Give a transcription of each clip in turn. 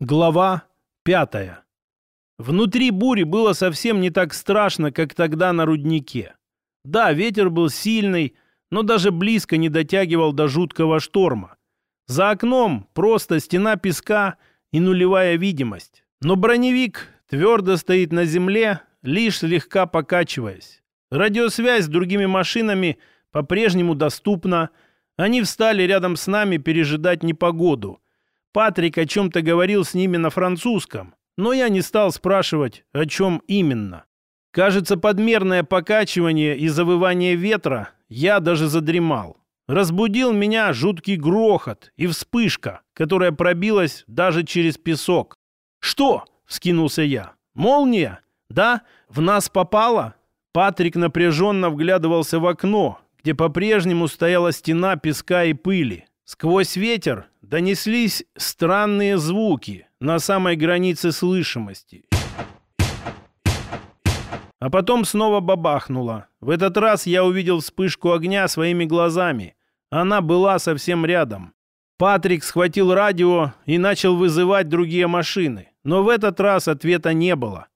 Глава пятая. Внутри бури было совсем не так страшно, как тогда на руднике. Да, ветер был сильный, но даже близко не дотягивал до жуткого шторма. За окном просто стена песка и нулевая видимость. Но броневик твердо стоит на земле, лишь слегка покачиваясь. Радиосвязь с другими машинами по-прежнему доступна. Они встали рядом с нами пережидать непогоду – Патрик о чем-то говорил с ними на французском, но я не стал спрашивать, о чем именно. Кажется, подмерное покачивание и завывание ветра я даже задремал. Разбудил меня жуткий грохот и вспышка, которая пробилась даже через песок. «Что?» — вскинулся я. «Молния? Да? В нас попало?» Патрик напряженно вглядывался в окно, где по-прежнему стояла стена песка и пыли. Сквозь ветер донеслись странные звуки на самой границе слышимости. А потом снова бабахнуло. В этот раз я увидел вспышку огня своими глазами. Она была совсем рядом. Патрик схватил радио и начал вызывать другие машины. Но в этот раз ответа не было.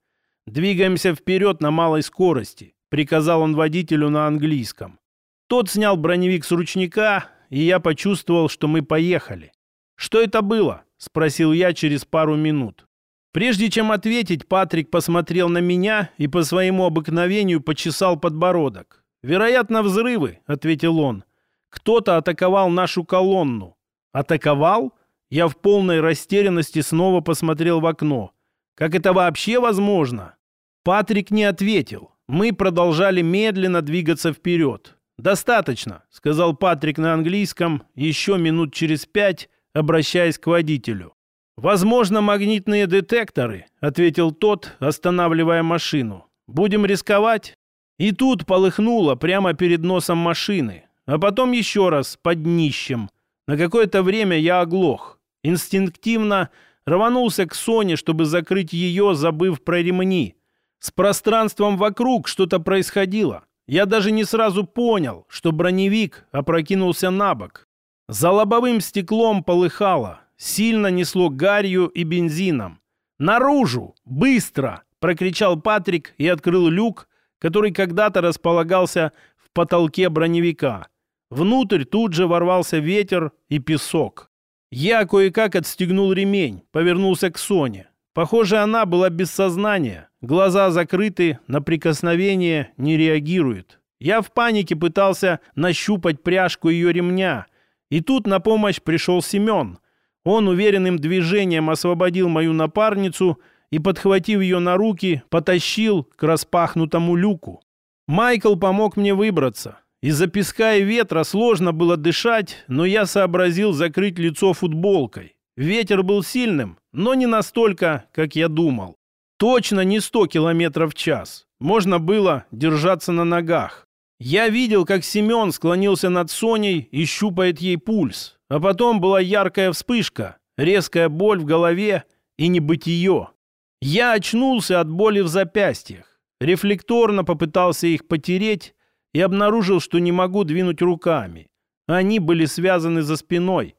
«Двигаемся вперед на малой скорости», — приказал он водителю на английском. Тот снял броневик с ручника и я почувствовал, что мы поехали. «Что это было?» — спросил я через пару минут. Прежде чем ответить, Патрик посмотрел на меня и по своему обыкновению почесал подбородок. «Вероятно, взрывы», — ответил он. «Кто-то атаковал нашу колонну». «Атаковал?» Я в полной растерянности снова посмотрел в окно. «Как это вообще возможно?» Патрик не ответил. Мы продолжали медленно двигаться вперед. «Достаточно», — сказал Патрик на английском, еще минут через пять, обращаясь к водителю. «Возможно, магнитные детекторы», — ответил тот, останавливая машину. «Будем рисковать?» И тут полыхнуло прямо перед носом машины, а потом еще раз под днищем. На какое-то время я оглох. Инстинктивно рванулся к Соне, чтобы закрыть ее, забыв про ремни. С пространством вокруг что-то происходило. Я даже не сразу понял, что броневик опрокинулся на бок. За лобовым стеклом полыхало, сильно несло гарью и бензином. «Наружу! Быстро!» – прокричал Патрик и открыл люк, который когда-то располагался в потолке броневика. Внутрь тут же ворвался ветер и песок. Я кое-как отстегнул ремень, повернулся к Соне. Похоже, она была без сознания. Глаза закрыты, на прикосновение не реагирует. Я в панике пытался нащупать пряжку ее ремня. И тут на помощь пришел Семен. Он уверенным движением освободил мою напарницу и, подхватив ее на руки, потащил к распахнутому люку. Майкл помог мне выбраться. Из-за песка и ветра сложно было дышать, но я сообразил закрыть лицо футболкой. Ветер был сильным, но не настолько, как я думал. Точно не 100 километров в час. Можно было держаться на ногах. Я видел, как Семен склонился над Соней и щупает ей пульс. А потом была яркая вспышка, резкая боль в голове и небытие. Я очнулся от боли в запястьях. Рефлекторно попытался их потереть и обнаружил, что не могу двинуть руками. Они были связаны за спиной.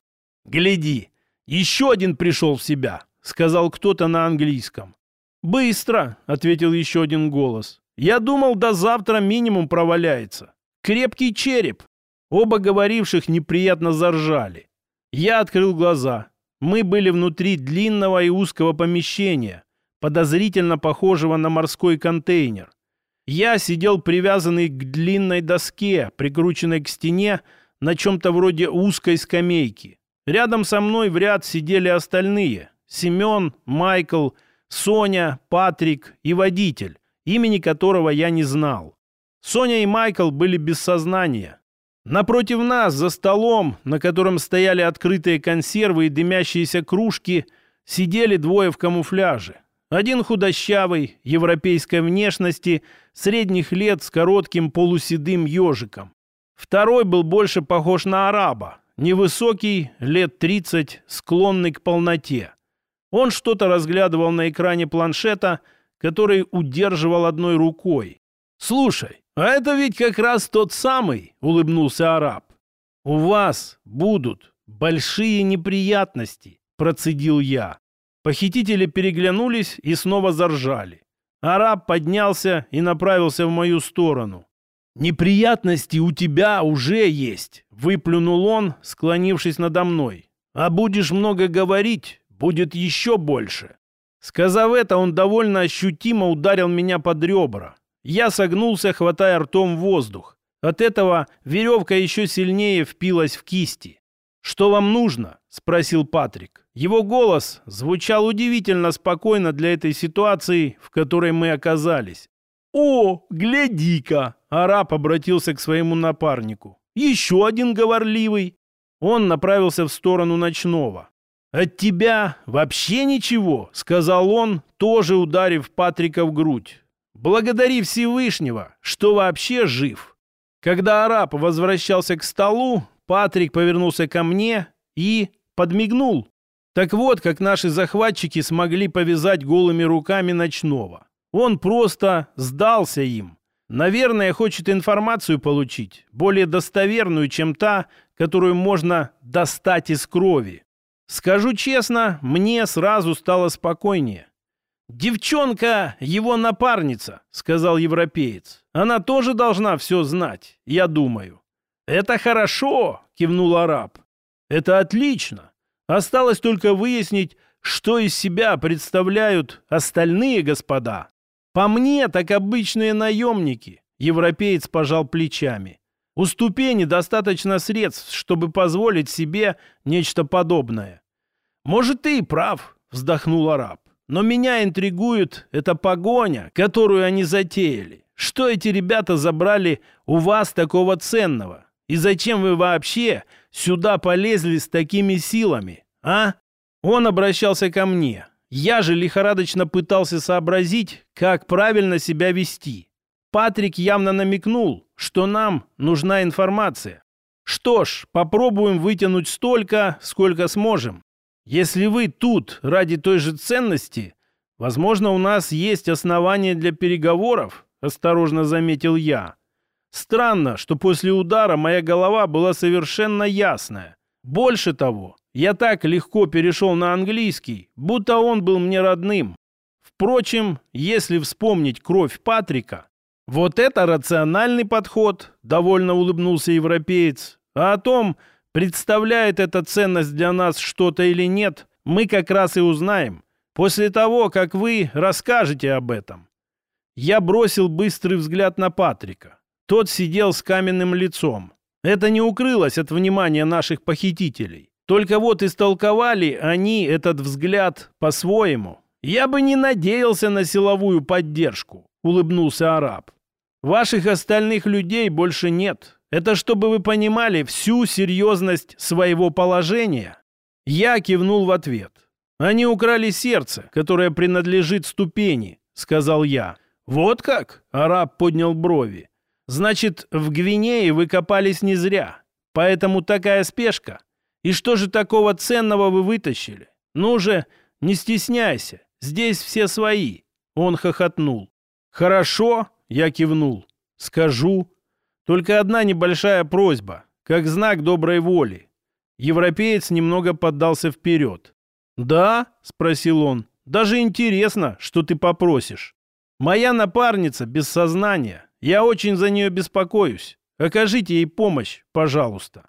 «Гляди!» «Еще один пришел в себя», — сказал кто-то на английском. «Быстро», — ответил еще один голос. «Я думал, до завтра минимум проваляется. Крепкий череп». Оба говоривших неприятно заржали. Я открыл глаза. Мы были внутри длинного и узкого помещения, подозрительно похожего на морской контейнер. Я сидел привязанный к длинной доске, прикрученной к стене на чем-то вроде узкой скамейки. Рядом со мной в ряд сидели остальные. Семен, Майкл, Соня, Патрик и водитель, имени которого я не знал. Соня и Майкл были без сознания. Напротив нас, за столом, на котором стояли открытые консервы и дымящиеся кружки, сидели двое в камуфляже. Один худощавый, европейской внешности, средних лет с коротким полуседым ежиком. Второй был больше похож на араба, Невысокий, лет 30, склонный к полноте. Он что-то разглядывал на экране планшета, который удерживал одной рукой. «Слушай, а это ведь как раз тот самый», — улыбнулся араб. «У вас будут большие неприятности», — процедил я. Похитители переглянулись и снова заржали. Араб поднялся и направился в мою сторону. «Неприятности у тебя уже есть», — выплюнул он, склонившись надо мной. «А будешь много говорить, будет еще больше». Сказав это, он довольно ощутимо ударил меня под ребра. Я согнулся, хватая ртом воздух. От этого веревка еще сильнее впилась в кисти. «Что вам нужно?» — спросил Патрик. Его голос звучал удивительно спокойно для этой ситуации, в которой мы оказались. «О, гляди-ка!» — араб обратился к своему напарнику. «Еще один говорливый!» Он направился в сторону ночного. «От тебя вообще ничего», — сказал он, тоже ударив Патрика в грудь. «Благодари Всевышнего, что вообще жив». Когда араб возвращался к столу, Патрик повернулся ко мне и подмигнул. Так вот, как наши захватчики смогли повязать голыми руками ночного. Он просто сдался им. Наверное, хочет информацию получить, более достоверную, чем та, которую можно достать из крови. Скажу честно, мне сразу стало спокойнее. «Девчонка — его напарница», — сказал европеец. «Она тоже должна все знать, я думаю». «Это хорошо», — кивнул араб. «Это отлично. Осталось только выяснить, что из себя представляют остальные господа. По мне, так обычные наемники». Европеец пожал плечами. У ступени достаточно средств, чтобы позволить себе нечто подобное. «Может, ты и прав», — вздохнул араб. «Но меня интригует эта погоня, которую они затеяли. Что эти ребята забрали у вас такого ценного? И зачем вы вообще сюда полезли с такими силами, а?» Он обращался ко мне. Я же лихорадочно пытался сообразить, как правильно себя вести. Патрик явно намекнул, что нам нужна информация. Что ж, попробуем вытянуть столько, сколько сможем. Если вы тут ради той же ценности, возможно, у нас есть основания для переговоров, осторожно заметил я. Странно, что после удара моя голова была совершенно ясная. Больше того, я так легко перешел на английский, будто он был мне родным. Впрочем, если вспомнить кровь Патрика, вот это рациональный подход, довольно улыбнулся европеец. А о том, представляет эта ценность для нас что-то или нет, мы как раз и узнаем. После того, как вы расскажете об этом. Я бросил быстрый взгляд на Патрика. Тот сидел с каменным лицом. Это не укрылось от внимания наших похитителей. Только вот истолковали они этот взгляд по-своему. «Я бы не надеялся на силовую поддержку», — улыбнулся араб. «Ваших остальных людей больше нет. Это чтобы вы понимали всю серьезность своего положения». Я кивнул в ответ. «Они украли сердце, которое принадлежит ступени», — сказал я. «Вот как?» — араб поднял брови. «Значит, в Гвинее вы копались не зря. Поэтому такая спешка. И что же такого ценного вы вытащили? Ну же, не стесняйся, здесь все свои. Он хохотнул. Хорошо, я кивнул. Скажу. Только одна небольшая просьба, как знак доброй воли. Европеец немного поддался вперед. «Да?» — спросил он. «Даже интересно, что ты попросишь. Моя напарница без сознания. Я очень за нее беспокоюсь. Окажите ей помощь, пожалуйста».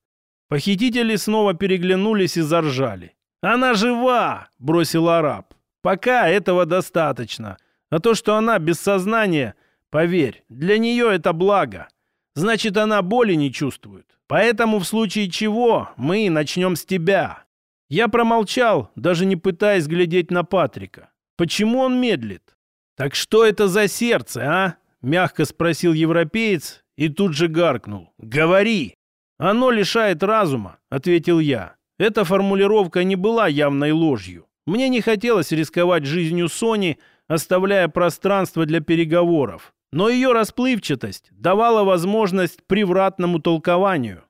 Похитители снова переглянулись и заржали. «Она жива!» — бросил араб. «Пока этого достаточно. А то, что она без сознания, поверь, для нее это благо. Значит, она боли не чувствует. Поэтому в случае чего мы начнем с тебя». Я промолчал, даже не пытаясь глядеть на Патрика. Почему он медлит? «Так что это за сердце, а?» — мягко спросил европеец и тут же гаркнул. «Говори!» «Оно лишает разума», — ответил я. Эта формулировка не была явной ложью. Мне не хотелось рисковать жизнью Сони, оставляя пространство для переговоров. Но ее расплывчатость давала возможность превратному толкованию.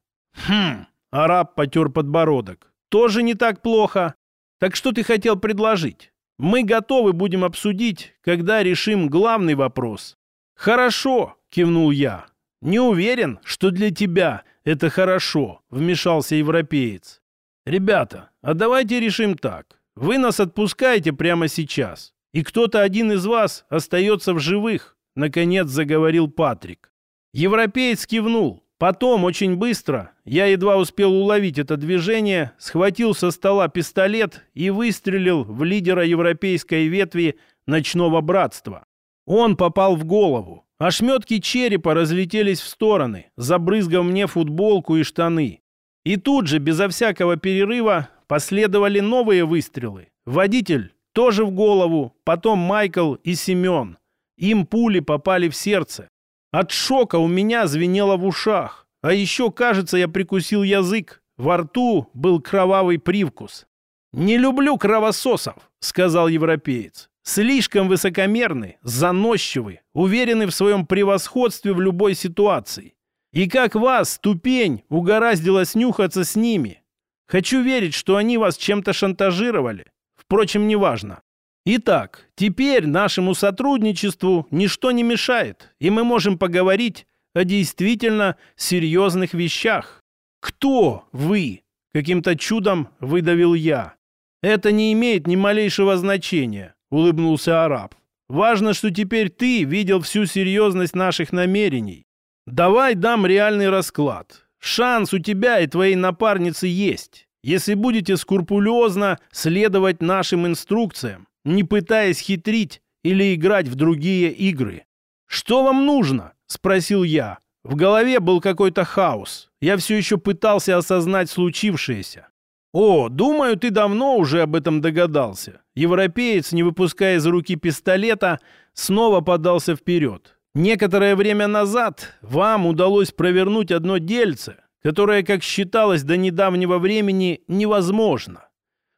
«Хм», — араб потер подбородок. «Тоже не так плохо. Так что ты хотел предложить? Мы готовы будем обсудить, когда решим главный вопрос». «Хорошо», — кивнул я. «Не уверен, что для тебя это хорошо», — вмешался европеец. «Ребята, а давайте решим так. вы нас отпускаете прямо сейчас, и кто-то один из вас остается в живых», — наконец заговорил Патрик. Европеец кивнул. Потом, очень быстро, я едва успел уловить это движение, схватил со стола пистолет и выстрелил в лидера европейской ветви ночного братства. Он попал в голову. Ошметки черепа разлетелись в стороны, забрызгав мне футболку и штаны. И тут же, безо всякого перерыва, последовали новые выстрелы. Водитель тоже в голову, потом Майкл и Семен. Им пули попали в сердце. От шока у меня звенело в ушах. А еще, кажется, я прикусил язык. Во рту был кровавый привкус. «Не люблю кровососов», — сказал европеец. Слишком высокомерны, заносчивы, уверены в своем превосходстве в любой ситуации. И как вас, ступень, угораздило снюхаться с ними. Хочу верить, что они вас чем-то шантажировали. Впрочем, неважно. Итак, теперь нашему сотрудничеству ничто не мешает, и мы можем поговорить о действительно серьезных вещах. Кто вы? Каким-то чудом выдавил я. Это не имеет ни малейшего значения улыбнулся араб. Важно, что теперь ты видел всю серьезность наших намерений. Давай дам реальный расклад. Шанс у тебя и твоей напарницы есть, если будете скрупулезно следовать нашим инструкциям, не пытаясь хитрить или играть в другие игры. «Что вам нужно?» – спросил я. В голове был какой-то хаос. Я все еще пытался осознать случившееся. «О, думаю, ты давно уже об этом догадался». Европеец, не выпуская из руки пистолета, снова подался вперед. «Некоторое время назад вам удалось провернуть одно дельце, которое, как считалось до недавнего времени, невозможно.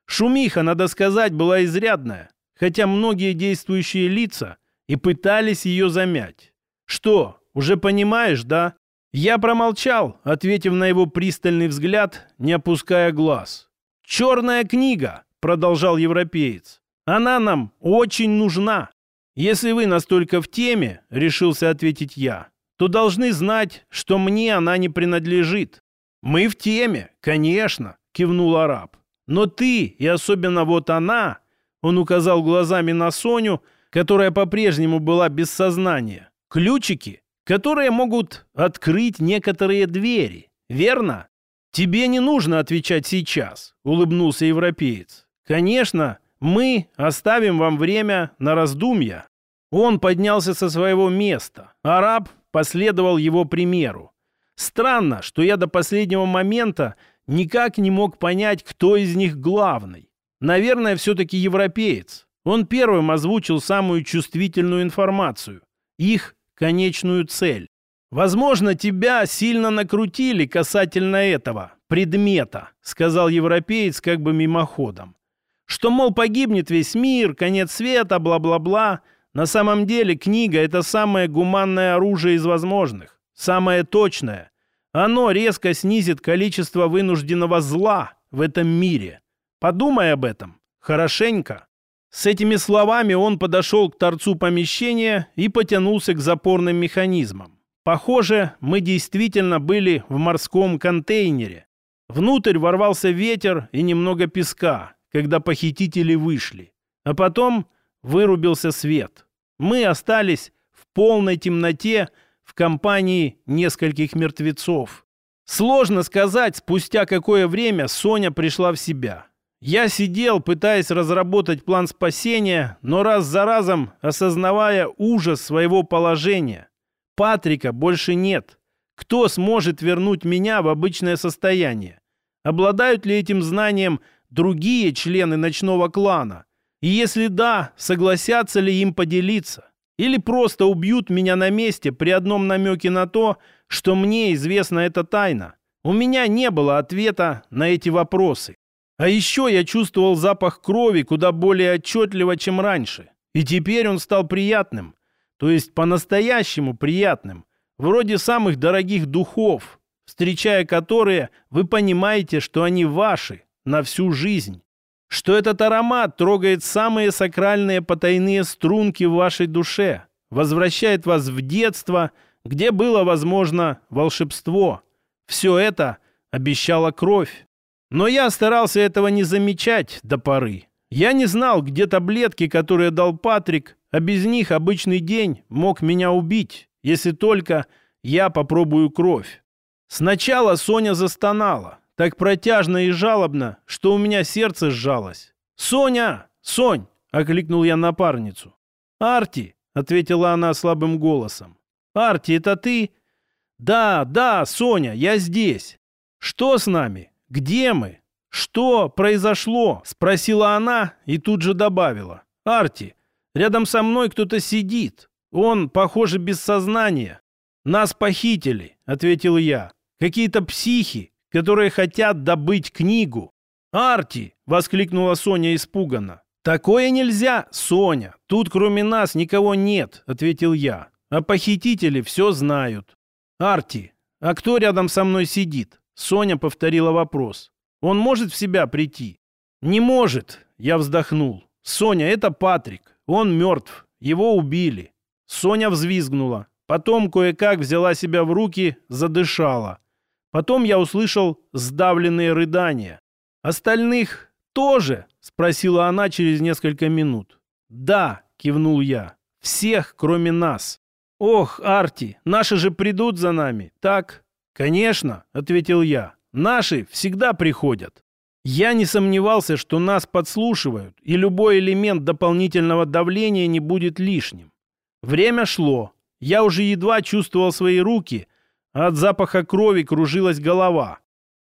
Шумиха, надо сказать, была изрядная, хотя многие действующие лица и пытались ее замять. Что, уже понимаешь, да?» Я промолчал, ответив на его пристальный взгляд, не опуская глаз. «Черная книга», — продолжал европеец. «Она нам очень нужна. Если вы настолько в теме, — решился ответить я, — то должны знать, что мне она не принадлежит». «Мы в теме, конечно», — кивнул араб. «Но ты, и особенно вот она», — он указал глазами на Соню, которая по-прежнему была без сознания, — «ключики которые могут открыть некоторые двери, верно? Тебе не нужно отвечать сейчас, улыбнулся европеец. Конечно, мы оставим вам время на раздумья. Он поднялся со своего места. Араб последовал его примеру. Странно, что я до последнего момента никак не мог понять, кто из них главный. Наверное, все-таки европеец. Он первым озвучил самую чувствительную информацию. Их конечную цель. Возможно, тебя сильно накрутили касательно этого предмета, сказал европеец как бы мимоходом. Что, мол, погибнет весь мир, конец света, бла-бла-бла. На самом деле книга – это самое гуманное оружие из возможных, самое точное. Оно резко снизит количество вынужденного зла в этом мире. Подумай об этом. Хорошенько. С этими словами он подошел к торцу помещения и потянулся к запорным механизмам. Похоже, мы действительно были в морском контейнере. Внутрь ворвался ветер и немного песка, когда похитители вышли. А потом вырубился свет. Мы остались в полной темноте в компании нескольких мертвецов. Сложно сказать, спустя какое время Соня пришла в себя. Я сидел, пытаясь разработать план спасения, но раз за разом осознавая ужас своего положения. Патрика больше нет. Кто сможет вернуть меня в обычное состояние? Обладают ли этим знанием другие члены ночного клана? И если да, согласятся ли им поделиться? Или просто убьют меня на месте при одном намеке на то, что мне известна эта тайна? У меня не было ответа на эти вопросы. А еще я чувствовал запах крови куда более отчетливо, чем раньше. И теперь он стал приятным. То есть по-настоящему приятным. Вроде самых дорогих духов, встречая которые, вы понимаете, что они ваши на всю жизнь. Что этот аромат трогает самые сакральные потайные струнки в вашей душе, возвращает вас в детство, где было, возможно, волшебство. Все это обещала кровь. Но я старался этого не замечать до поры. Я не знал, где таблетки, которые дал Патрик, а без них обычный день мог меня убить, если только я попробую кровь. Сначала Соня застонала, так протяжно и жалобно, что у меня сердце сжалось. «Соня! Сонь!» — окликнул я напарницу. «Арти!» — ответила она слабым голосом. «Арти, это ты?» «Да, да, Соня, я здесь». «Что с нами? Где мы? Что произошло?» — спросила она и тут же добавила. «Арти, рядом со мной кто-то сидит. Он, похоже, без сознания. Нас похитили», — ответил я. «Какие-то психи, которые хотят добыть книгу». «Арти!» — воскликнула Соня испуганно. «Такое нельзя, Соня. Тут кроме нас никого нет», — ответил я. «А похитители все знают». «Арти, а кто рядом со мной сидит?» Соня повторила вопрос. «Он может в себя прийти?» «Не может», — я вздохнул. «Соня, это Патрик. Он мертв. Его убили». Соня взвизгнула. Потом кое-как взяла себя в руки, задышала. Потом я услышал сдавленные рыдания. «Остальных тоже?» — спросила она через несколько минут. «Да», — кивнул я. «Всех, кроме нас». «Ох, Арти, наши же придут за нами, так?» «Конечно», — ответил я. «Наши всегда приходят». Я не сомневался, что нас подслушивают, и любой элемент дополнительного давления не будет лишним. Время шло. Я уже едва чувствовал свои руки, от запаха крови кружилась голова.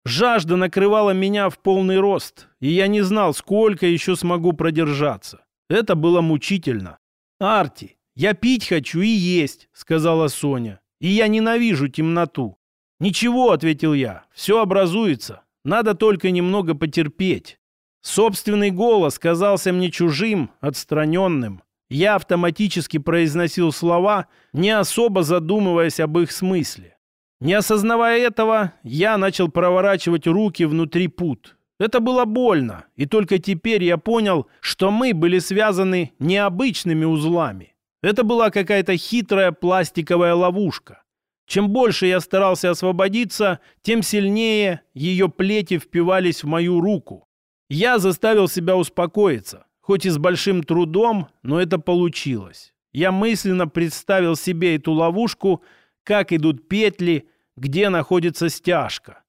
Жажда накрывала меня в полный рост, и я не знал, сколько еще смогу продержаться. Это было мучительно. «Арти, «Я пить хочу и есть», — сказала Соня. «И я ненавижу темноту». «Ничего», — ответил я, — «все образуется. Надо только немного потерпеть». Собственный голос казался мне чужим, отстраненным. Я автоматически произносил слова, не особо задумываясь об их смысле. Не осознавая этого, я начал проворачивать руки внутри пут. Это было больно, и только теперь я понял, что мы были связаны необычными узлами. Это была какая-то хитрая пластиковая ловушка. Чем больше я старался освободиться, тем сильнее ее плети впивались в мою руку. Я заставил себя успокоиться, хоть и с большим трудом, но это получилось. Я мысленно представил себе эту ловушку, как идут петли, где находится стяжка.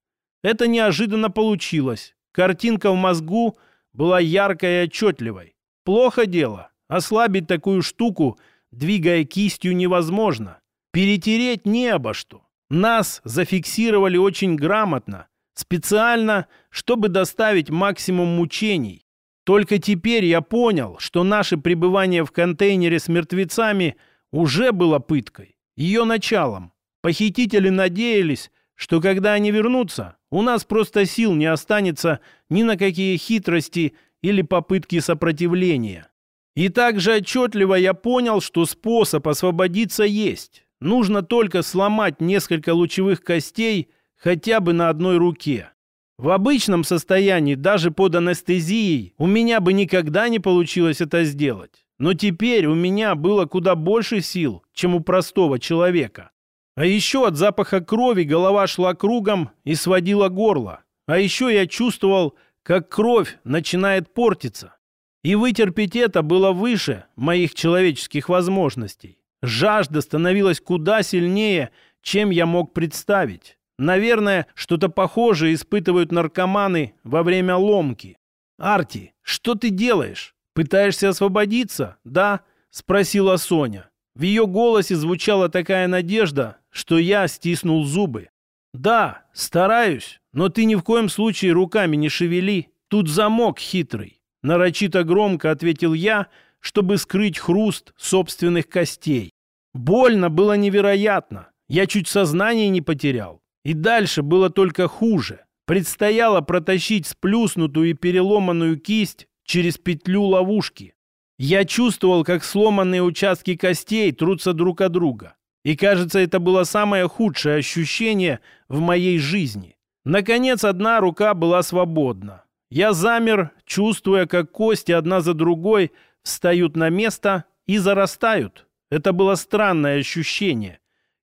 Это неожиданно получилось. Картинка в мозгу была яркой и отчетливой. Плохо дело. Ослабить такую штуку – двигая кистью, невозможно. Перетереть не обо что. Нас зафиксировали очень грамотно, специально, чтобы доставить максимум мучений. Только теперь я понял, что наше пребывание в контейнере с мертвецами уже было пыткой, ее началом. Похитители надеялись, что когда они вернутся, у нас просто сил не останется ни на какие хитрости или попытки сопротивления. И также отчетливо я понял, что способ освободиться есть. Нужно только сломать несколько лучевых костей хотя бы на одной руке. В обычном состоянии, даже под анестезией, у меня бы никогда не получилось это сделать. Но теперь у меня было куда больше сил, чем у простого человека. А еще от запаха крови голова шла кругом и сводила горло. А еще я чувствовал, как кровь начинает портиться. И вытерпеть это было выше моих человеческих возможностей. Жажда становилась куда сильнее, чем я мог представить. Наверное, что-то похожее испытывают наркоманы во время ломки. «Арти, что ты делаешь? Пытаешься освободиться?» «Да?» — спросила Соня. В ее голосе звучала такая надежда, что я стиснул зубы. «Да, стараюсь, но ты ни в коем случае руками не шевели. Тут замок хитрый. Нарочито громко ответил я, чтобы скрыть хруст собственных костей. Больно было невероятно. Я чуть сознание не потерял. И дальше было только хуже. Предстояло протащить сплюснутую и переломанную кисть через петлю ловушки. Я чувствовал, как сломанные участки костей трутся друг от друга. И кажется, это было самое худшее ощущение в моей жизни. Наконец, одна рука была свободна. Я замер, чувствуя, как кости одна за другой встают на место и зарастают. Это было странное ощущение.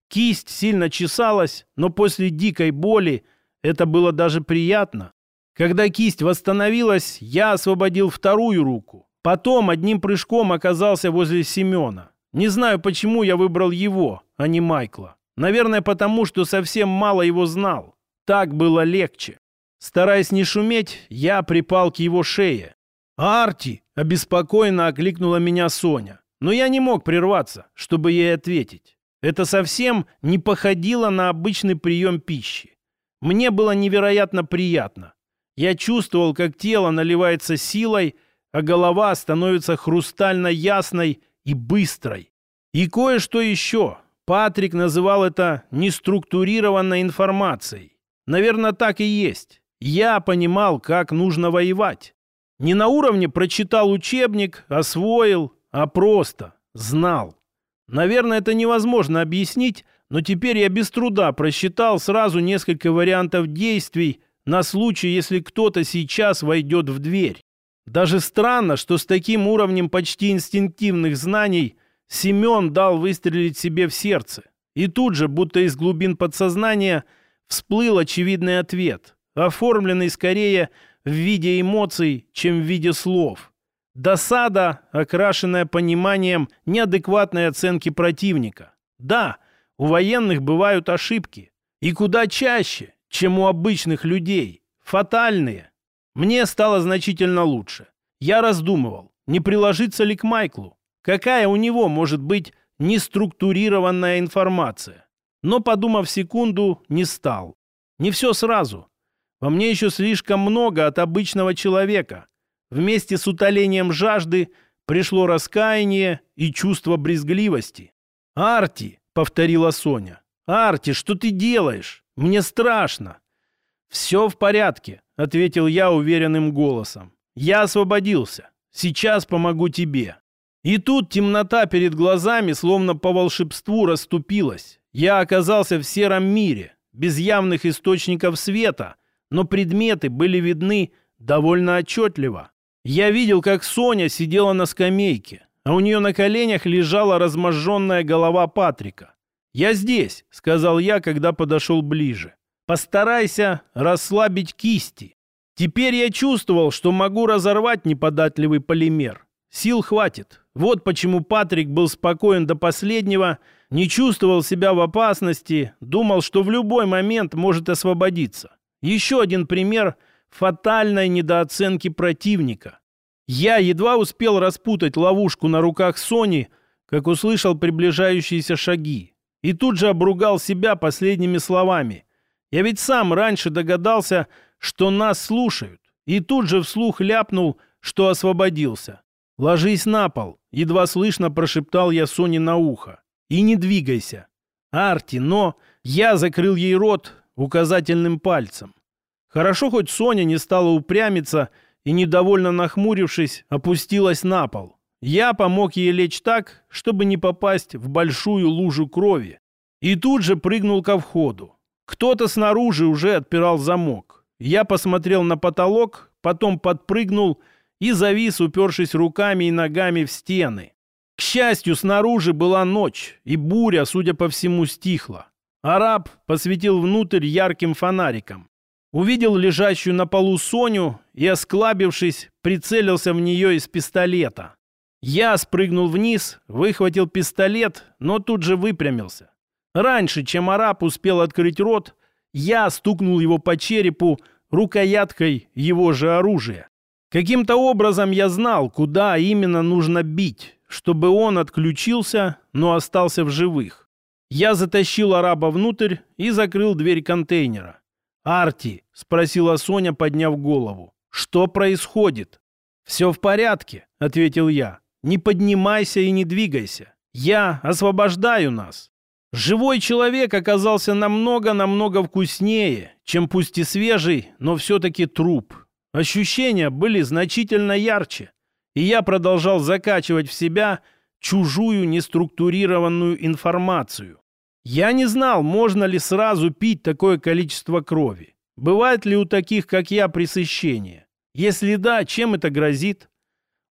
Кисть сильно чесалась, но после дикой боли это было даже приятно. Когда кисть восстановилась, я освободил вторую руку. Потом одним прыжком оказался возле Семена. Не знаю, почему я выбрал его, а не Майкла. Наверное, потому что совсем мало его знал. Так было легче. Стараясь не шуметь, я припал к его шее. «Арти!» — обеспокоенно окликнула меня Соня. Но я не мог прерваться, чтобы ей ответить. Это совсем не походило на обычный прием пищи. Мне было невероятно приятно. Я чувствовал, как тело наливается силой, а голова становится хрустально ясной и быстрой. И кое-что еще. Патрик называл это неструктурированной информацией. Наверное, так и есть. Я понимал, как нужно воевать. Не на уровне прочитал учебник, освоил, а просто знал. Наверное, это невозможно объяснить, но теперь я без труда просчитал сразу несколько вариантов действий на случай, если кто-то сейчас войдет в дверь. Даже странно, что с таким уровнем почти инстинктивных знаний Семен дал выстрелить себе в сердце. И тут же, будто из глубин подсознания, всплыл очевидный ответ, оформленный скорее в виде эмоций, чем в виде слов. Досада, окрашенная пониманием неадекватной оценки противника. Да, у военных бывают ошибки. И куда чаще, чем у обычных людей. Фатальные. Мне стало значительно лучше. Я раздумывал, не приложиться ли к Майклу. Какая у него может быть неструктурированная информация? Но, подумав секунду, не стал. Не все сразу. Во мне еще слишком много от обычного человека. Вместе с утолением жажды пришло раскаяние и чувство брезгливости. «Арти!» — повторила Соня. «Арти, что ты делаешь? Мне страшно!» «Все в порядке», — ответил я уверенным голосом. «Я освободился. Сейчас помогу тебе». И тут темнота перед глазами словно по волшебству расступилась. Я оказался в сером мире, без явных источников света, но предметы были видны довольно отчетливо. Я видел, как Соня сидела на скамейке, а у нее на коленях лежала разможженная голова Патрика. «Я здесь», — сказал я, когда подошел ближе. «Постарайся расслабить кисти». Теперь я чувствовал, что могу разорвать неподатливый полимер. Сил хватит. Вот почему Патрик был спокоен до последнего, не чувствовал себя в опасности, думал, что в любой момент может освободиться. Еще один пример фатальной недооценки противника. Я едва успел распутать ловушку на руках Сони, как услышал приближающиеся шаги. И тут же обругал себя последними словами. Я ведь сам раньше догадался, что нас слушают. И тут же вслух ляпнул, что освободился. «Ложись на пол», — едва слышно прошептал я Соне на ухо. «И не двигайся». «Арти, но...» Я закрыл ей рот указательным пальцем. Хорошо, хоть Соня не стала упрямиться и, недовольно нахмурившись, опустилась на пол. Я помог ей лечь так, чтобы не попасть в большую лужу крови. И тут же прыгнул ко входу. Кто-то снаружи уже отпирал замок. Я посмотрел на потолок, потом подпрыгнул и завис, упершись руками и ногами в стены. К счастью, снаружи была ночь, и буря, судя по всему, стихла. Араб посветил внутрь ярким фонариком. Увидел лежащую на полу Соню и, осклабившись, прицелился в нее из пистолета. Я спрыгнул вниз, выхватил пистолет, но тут же выпрямился. Раньше, чем араб успел открыть рот, я стукнул его по черепу рукояткой его же оружия. Каким-то образом я знал, куда именно нужно бить, чтобы он отключился, но остался в живых. Я затащил араба внутрь и закрыл дверь контейнера. «Арти», — спросила Соня, подняв голову, — «что происходит?» «Все в порядке», — ответил я. «Не поднимайся и не двигайся. Я освобождаю нас». Живой человек оказался намного-намного вкуснее, чем пусть и свежий, но все-таки труп. Ощущения были значительно ярче, и я продолжал закачивать в себя чужую неструктурированную информацию. Я не знал, можно ли сразу пить такое количество крови. Бывает ли у таких, как я, пресыщение? Если да, чем это грозит?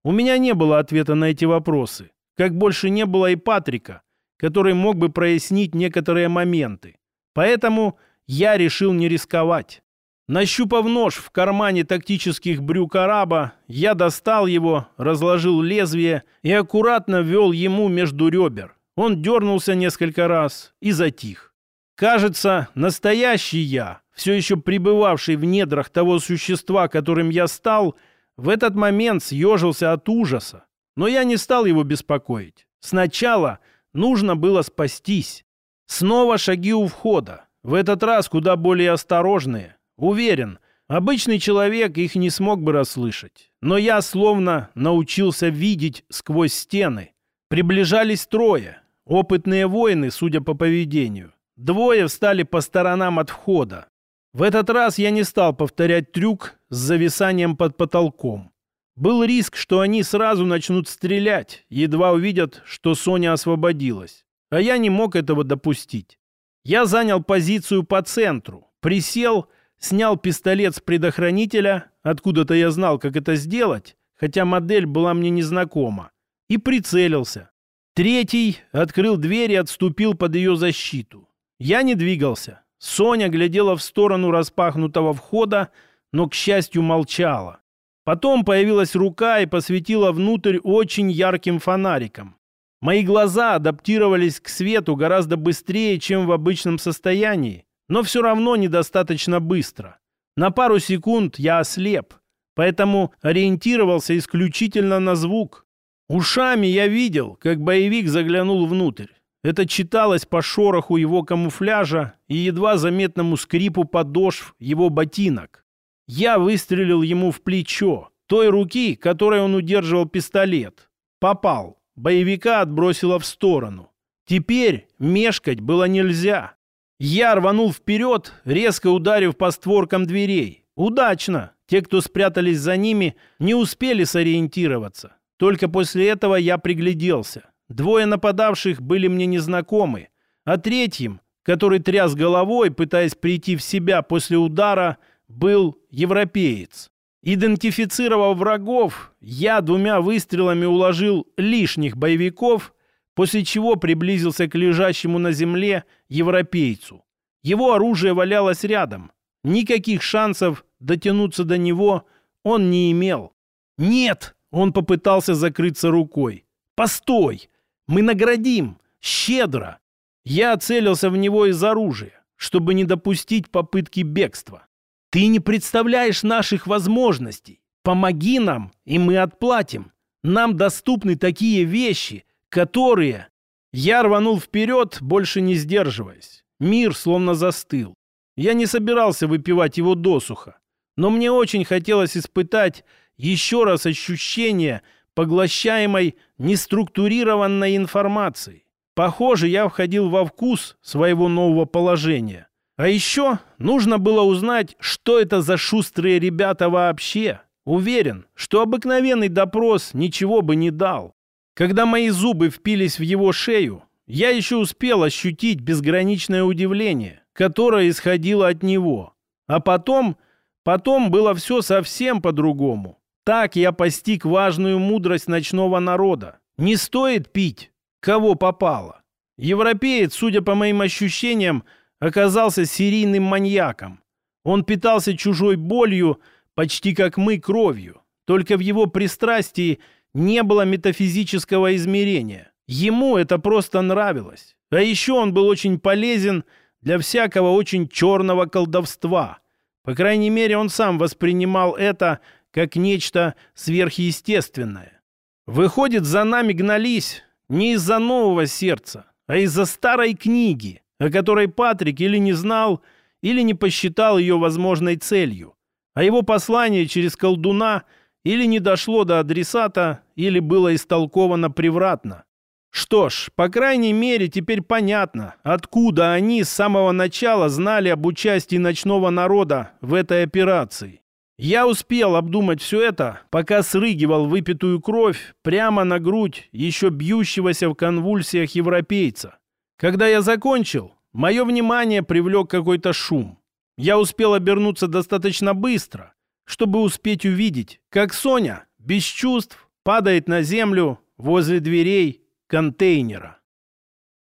У меня не было ответа на эти вопросы, как больше не было и Патрика, который мог бы прояснить некоторые моменты. Поэтому я решил не рисковать. Нащупав нож в кармане тактических брюк араба, я достал его, разложил лезвие и аккуратно ввел ему между ребер. Он дернулся несколько раз и затих. Кажется, настоящий я, все еще пребывавший в недрах того существа, которым я стал, в этот момент съежился от ужаса. Но я не стал его беспокоить. Сначала нужно было спастись. Снова шаги у входа. В этот раз куда более осторожные. Уверен, обычный человек их не смог бы расслышать. Но я словно научился видеть сквозь стены. Приближались трое. Опытные воины, судя по поведению. Двое встали по сторонам от входа. В этот раз я не стал повторять трюк с зависанием под потолком. Был риск, что они сразу начнут стрелять, едва увидят, что Соня освободилась. А я не мог этого допустить. Я занял позицию по центру, присел снял пистолет с предохранителя, откуда-то я знал, как это сделать, хотя модель была мне незнакома, и прицелился. Третий открыл дверь и отступил под ее защиту. Я не двигался. Соня глядела в сторону распахнутого входа, но, к счастью, молчала. Потом появилась рука и посветила внутрь очень ярким фонариком. Мои глаза адаптировались к свету гораздо быстрее, чем в обычном состоянии, но все равно недостаточно быстро. На пару секунд я ослеп, поэтому ориентировался исключительно на звук. Ушами я видел, как боевик заглянул внутрь. Это читалось по шороху его камуфляжа и едва заметному скрипу подошв его ботинок. Я выстрелил ему в плечо, той руки, которой он удерживал пистолет. Попал. Боевика отбросило в сторону. Теперь мешкать было нельзя. Я рванул вперед, резко ударив по створкам дверей. Удачно! Те, кто спрятались за ними, не успели сориентироваться. Только после этого я пригляделся. Двое нападавших были мне незнакомы, а третьим, который тряс головой, пытаясь прийти в себя после удара, был европеец. Идентифицировав врагов, я двумя выстрелами уложил лишних боевиков после чего приблизился к лежащему на земле европейцу. Его оружие валялось рядом. Никаких шансов дотянуться до него он не имел. «Нет!» — он попытался закрыться рукой. «Постой! Мы наградим! Щедро!» Я целился в него из оружия, чтобы не допустить попытки бегства. «Ты не представляешь наших возможностей! Помоги нам, и мы отплатим! Нам доступны такие вещи, которые... Я рванул вперед, больше не сдерживаясь. Мир словно застыл. Я не собирался выпивать его досуха, но мне очень хотелось испытать еще раз ощущение поглощаемой неструктурированной информации. Похоже, я входил во вкус своего нового положения. А еще нужно было узнать, что это за шустрые ребята вообще. Уверен, что обыкновенный допрос ничего бы не дал. Когда мои зубы впились в его шею, я еще успел ощутить безграничное удивление, которое исходило от него. А потом, потом было все совсем по-другому. Так я постиг важную мудрость ночного народа. Не стоит пить, кого попало. Европеец, судя по моим ощущениям, оказался серийным маньяком. Он питался чужой болью, почти как мы кровью. Только в его пристрастии – не было метафизического измерения. Ему это просто нравилось. А еще он был очень полезен для всякого очень черного колдовства. По крайней мере, он сам воспринимал это как нечто сверхъестественное. Выходит, за нами гнались не из-за нового сердца, а из-за старой книги, о которой Патрик или не знал, или не посчитал ее возможной целью. А его послание через колдуна – или не дошло до адресата, или было истолковано превратно. Что ж, по крайней мере, теперь понятно, откуда они с самого начала знали об участии ночного народа в этой операции. Я успел обдумать все это, пока срыгивал выпитую кровь прямо на грудь еще бьющегося в конвульсиях европейца. Когда я закончил, мое внимание привлек какой-то шум. Я успел обернуться достаточно быстро, чтобы успеть увидеть, как Соня без чувств падает на землю возле дверей контейнера.